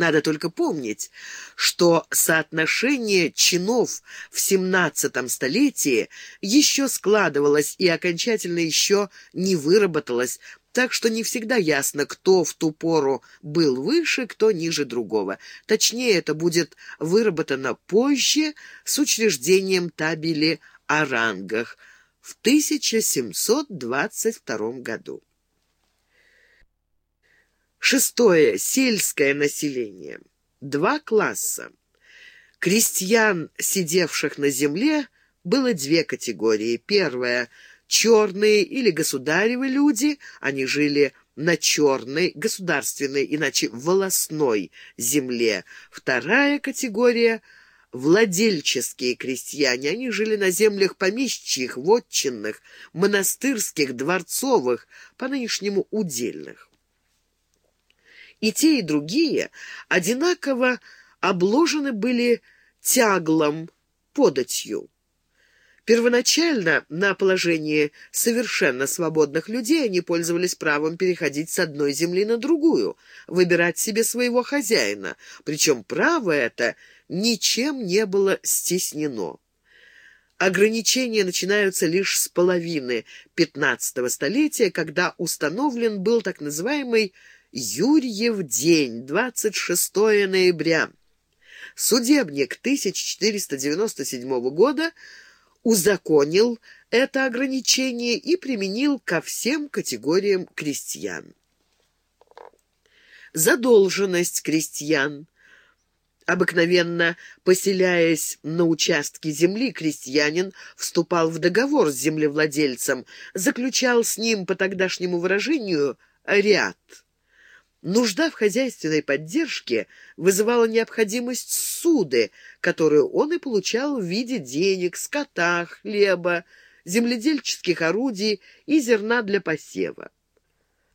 Надо только помнить, что соотношение чинов в XVII столетии еще складывалось и окончательно еще не выработалось, так что не всегда ясно, кто в ту пору был выше, кто ниже другого. Точнее, это будет выработано позже с учреждением табели о рангах в 1722 году. Шестое. Сельское население. Два класса. Крестьян, сидевших на земле, было две категории. Первая – черные или государевы люди, они жили на черной, государственной, иначе волосной земле. Вторая категория – владельческие крестьяне. Они жили на землях помещичьих, вотчинных, монастырских, дворцовых, по-нынешнему удельных. И те, и другие одинаково обложены были тяглом, податью. Первоначально на положении совершенно свободных людей они пользовались правом переходить с одной земли на другую, выбирать себе своего хозяина, причем право это ничем не было стеснено. Ограничения начинаются лишь с половины XV столетия, когда установлен был так называемый Юрьев день, 26 ноября. Судебник 1497 года узаконил это ограничение и применил ко всем категориям крестьян. Задолженность крестьян. Обыкновенно, поселяясь на участке земли, крестьянин вступал в договор с землевладельцем, заключал с ним, по тогдашнему выражению, ряд – Нужда в хозяйственной поддержке вызывала необходимость суды, которую он и получал в виде денег, скота, хлеба, земледельческих орудий и зерна для посева.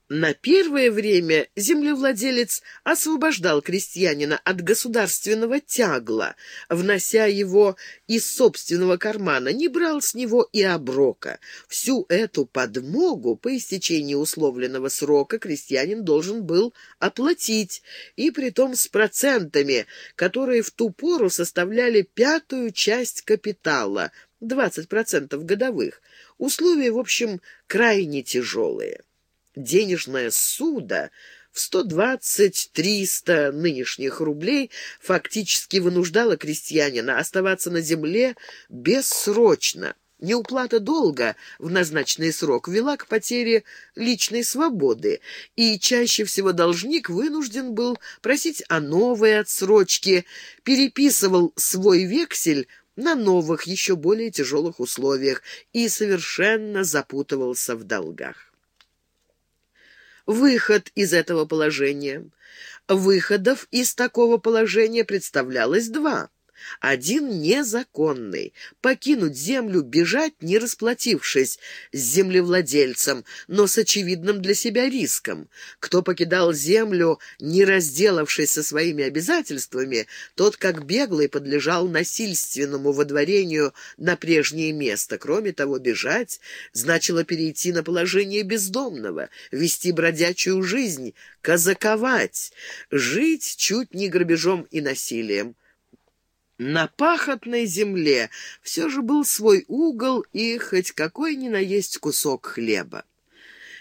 На первое время землевладелец освобождал крестьянина от государственного тягла, внося его из собственного кармана, не брал с него и оброка. Всю эту подмогу по истечении условленного срока крестьянин должен был оплатить, и притом с процентами, которые в ту пору составляли пятую часть капитала, 20% годовых. Условия, в общем, крайне тяжелые денежное суда в 120-300 нынешних рублей фактически вынуждало крестьянина оставаться на земле бессрочно. Неуплата долга в назначенный срок вела к потере личной свободы, и чаще всего должник вынужден был просить о новой отсрочке, переписывал свой вексель на новых, еще более тяжелых условиях и совершенно запутывался в долгах выход из этого положения. Выходов из такого положения представлялось два. Один незаконный — покинуть землю, бежать, не расплатившись с землевладельцем, но с очевидным для себя риском. Кто покидал землю, не разделавшись со своими обязательствами, тот, как беглый, подлежал насильственному водворению на прежнее место. Кроме того, бежать значило перейти на положение бездомного, вести бродячую жизнь, казаковать, жить чуть не грабежом и насилием. На пахотной земле все же был свой угол и хоть какой ни наесть кусок хлеба.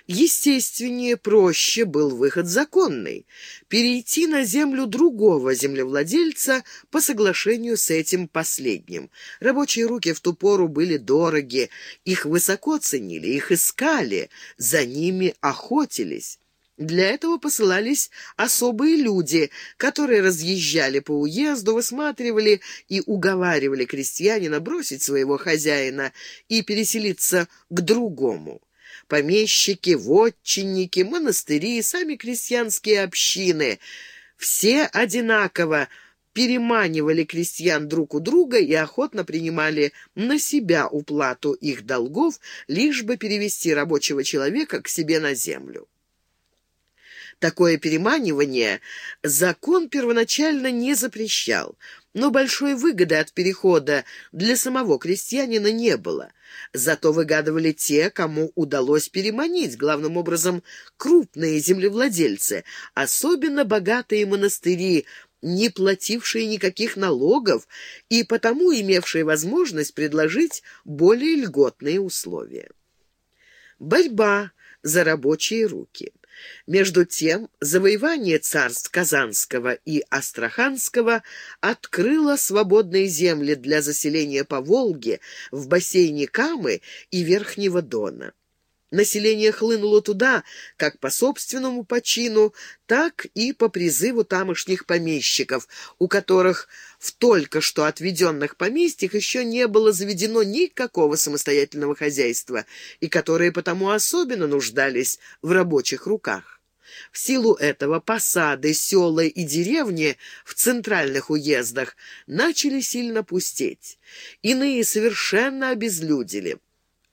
Естественнее, проще был выход законный – перейти на землю другого землевладельца по соглашению с этим последним. Рабочие руки в ту пору были дороги, их высоко ценили, их искали, за ними охотились. Для этого посылались особые люди, которые разъезжали по уезду, высматривали и уговаривали крестьянина бросить своего хозяина и переселиться к другому. Помещики, вотчинники, монастыри, сами крестьянские общины — все одинаково переманивали крестьян друг у друга и охотно принимали на себя уплату их долгов, лишь бы перевести рабочего человека к себе на землю. Такое переманивание закон первоначально не запрещал, но большой выгоды от перехода для самого крестьянина не было. Зато выгадывали те, кому удалось переманить, главным образом крупные землевладельцы, особенно богатые монастыри, не платившие никаких налогов и потому имевшие возможность предложить более льготные условия. Борьба за рабочие руки. Между тем, завоевание царств Казанского и Астраханского открыло свободные земли для заселения по Волге, в бассейне Камы и Верхнего Дона. Население хлынуло туда, как по собственному почину, так и по призыву тамошних помещиков, у которых в только что отведенных поместьях еще не было заведено никакого самостоятельного хозяйства, и которые потому особенно нуждались в рабочих руках. В силу этого посады, села и деревни в центральных уездах начали сильно пустеть. Иные совершенно обезлюдили.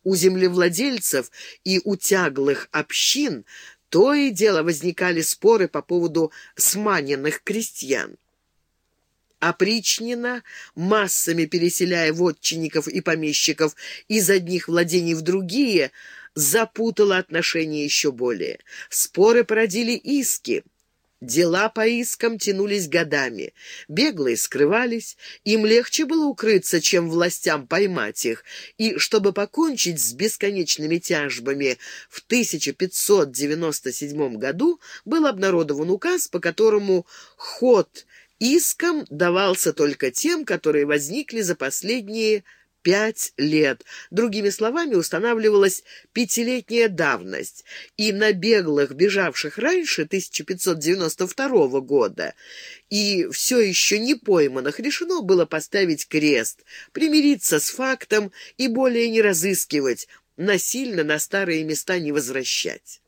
У землевладельцев и у тяглых общин то и дело возникали споры по поводу сманенных крестьян. Опричнина, массами переселяя вотчинников и помещиков из одних владений в другие, запутала отношения еще более. Споры породили иски. Дела по искам тянулись годами. Беглые скрывались, им легче было укрыться, чем властям поймать их. И чтобы покончить с бесконечными тяжбами, в 1597 году был обнародован указ, по которому ход иском давался только тем, которые возникли за последние пять лет. Другими словами, устанавливалась пятилетняя давность, и на беглых, бежавших раньше 1592 года, и все еще не пойманных решено было поставить крест, примириться с фактом и более не разыскивать, насильно на старые места не возвращать.